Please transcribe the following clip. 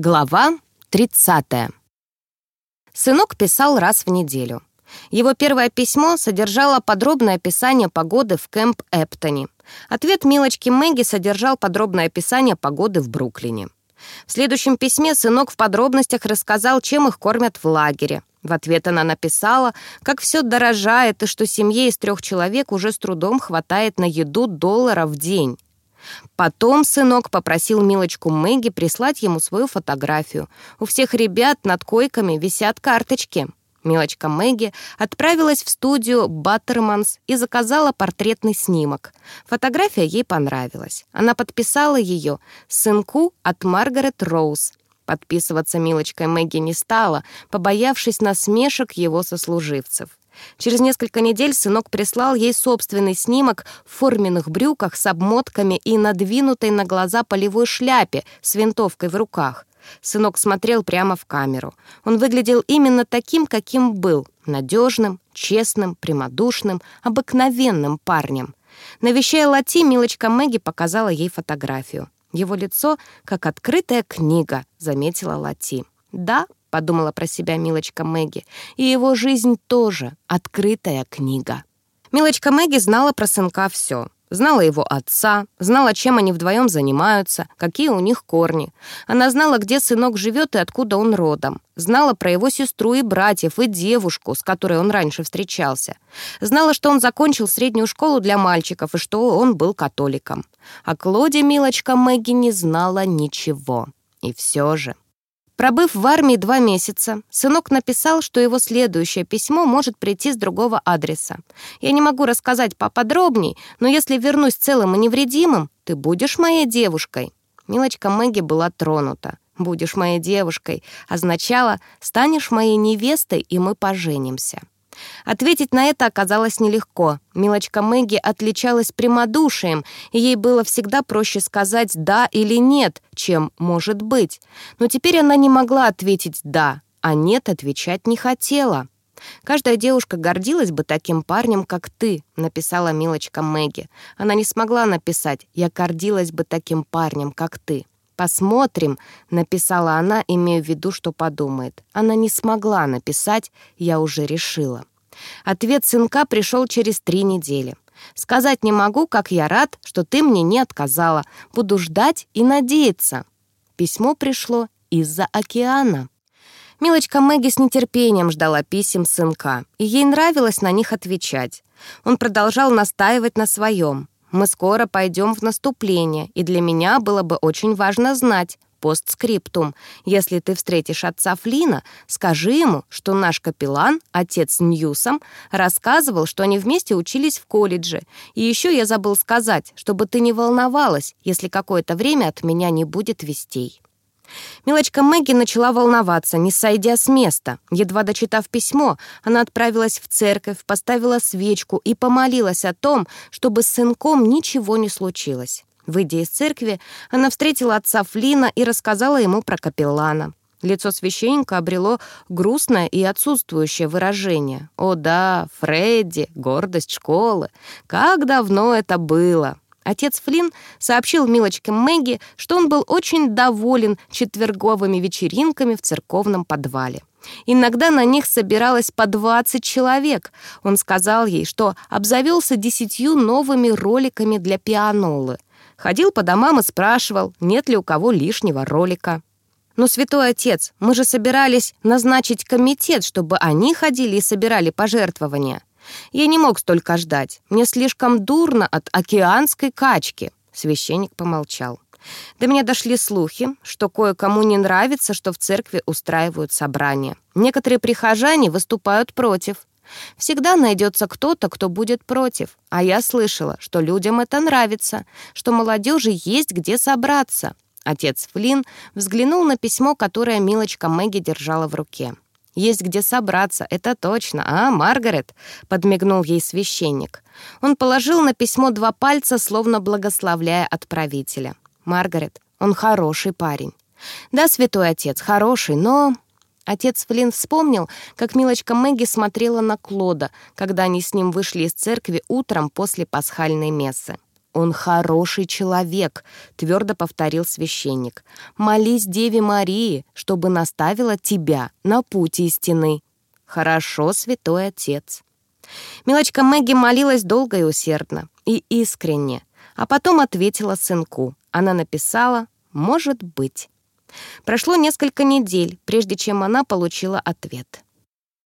Глава 30. Сынок писал раз в неделю. Его первое письмо содержало подробное описание погоды в Кэмп Эптоне. Ответ милочки Мэгги содержал подробное описание погоды в Бруклине. В следующем письме сынок в подробностях рассказал, чем их кормят в лагере. В ответ она написала, как все дорожает и что семье из трех человек уже с трудом хватает на еду доллара в день. Потом сынок попросил Милочку Мэгги прислать ему свою фотографию. У всех ребят над койками висят карточки. Милочка Мэгги отправилась в студию Баттерманс и заказала портретный снимок. Фотография ей понравилась. Она подписала ее «Сынку от Маргарет Роуз». Подписываться Милочкой Мэгги не стала, побоявшись насмешек его сослуживцев. Через несколько недель сынок прислал ей собственный снимок в форменных брюках с обмотками и надвинутой на глаза полевой шляпе с винтовкой в руках. Сынок смотрел прямо в камеру. Он выглядел именно таким, каким был. Надежным, честным, прямодушным, обыкновенным парнем. Навещая Лати, милочка Мэгги показала ей фотографию. Его лицо как открытая книга, заметила Лати. Да, — подумала про себя милочка Мэгги. «И его жизнь тоже открытая книга». Милочка Мэгги знала про сынка все. Знала его отца, знала, чем они вдвоем занимаются, какие у них корни. Она знала, где сынок живет и откуда он родом. Знала про его сестру и братьев, и девушку, с которой он раньше встречался. Знала, что он закончил среднюю школу для мальчиков и что он был католиком. О Клоде милочка Мэгги не знала ничего. И все же... Пробыв в армии два месяца, сынок написал, что его следующее письмо может прийти с другого адреса. «Я не могу рассказать поподробней, но если вернусь целым и невредимым, ты будешь моей девушкой». Милочка Мэгги была тронута. «Будешь моей девушкой» означало «станешь моей невестой, и мы поженимся». Ответить на это оказалось нелегко. Милочка Мэгги отличалась прямодушием, и ей было всегда проще сказать «да» или «нет», чем «может быть». Но теперь она не могла ответить «да», а «нет» отвечать не хотела. «Каждая девушка гордилась бы таким парнем, как ты», — написала Милочка Мэгги. Она не смогла написать «я гордилась бы таким парнем, как ты». «Посмотрим», — написала она, имея в виду, что подумает. Она не смогла написать «я уже решила». Ответ сынка пришел через три недели. «Сказать не могу, как я рад, что ты мне не отказала. Буду ждать и надеяться». Письмо пришло из-за океана. Милочка Мэгги с нетерпением ждала писем сынка, и ей нравилось на них отвечать. Он продолжал настаивать на своем. Мы скоро пойдем в наступление, и для меня было бы очень важно знать, постскриптум. Если ты встретишь отца Флина, скажи ему, что наш капеллан, отец Ньюсом, рассказывал, что они вместе учились в колледже. И еще я забыл сказать, чтобы ты не волновалась, если какое-то время от меня не будет вестей. Милочка Мэгги начала волноваться, не сойдя с места. Едва дочитав письмо, она отправилась в церковь, поставила свечку и помолилась о том, чтобы с сынком ничего не случилось. Выйдя из церкви, она встретила отца Флина и рассказала ему про капеллана. Лицо священника обрело грустное и отсутствующее выражение. «О да, Фредди, гордость школы! Как давно это было!» Отец Флинн сообщил милочке Мэгги, что он был очень доволен четверговыми вечеринками в церковном подвале. Иногда на них собиралось по 20 человек. Он сказал ей, что обзавелся десятью новыми роликами для пианолы. Ходил по домам и спрашивал, нет ли у кого лишнего ролика. «Но, святой отец, мы же собирались назначить комитет, чтобы они ходили и собирали пожертвования». Я не мог столько ждать. Мне слишком дурно от океанской качки. Священник помолчал. До меня дошли слухи, что кое-кому не нравится, что в церкви устраивают собрания. Некоторые прихожане выступают против. Всегда найдется кто-то, кто будет против. А я слышала, что людям это нравится, что молодежи есть где собраться. Отец Флинн взглянул на письмо, которое милочка Мэгги держала в руке. Есть где собраться, это точно. А, Маргарет?» — подмигнул ей священник. Он положил на письмо два пальца, словно благословляя отправителя. «Маргарет, он хороший парень». «Да, святой отец, хороший, но...» Отец Флинн вспомнил, как милочка Мэгги смотрела на Клода, когда они с ним вышли из церкви утром после пасхальной мессы. «Он хороший человек», — твердо повторил священник. «Молись Деве Марии, чтобы наставила тебя на путь истины». «Хорошо, святой отец». Милочка Мэгги молилась долго и усердно, и искренне, а потом ответила сынку. Она написала «Может быть». Прошло несколько недель, прежде чем она получила ответ.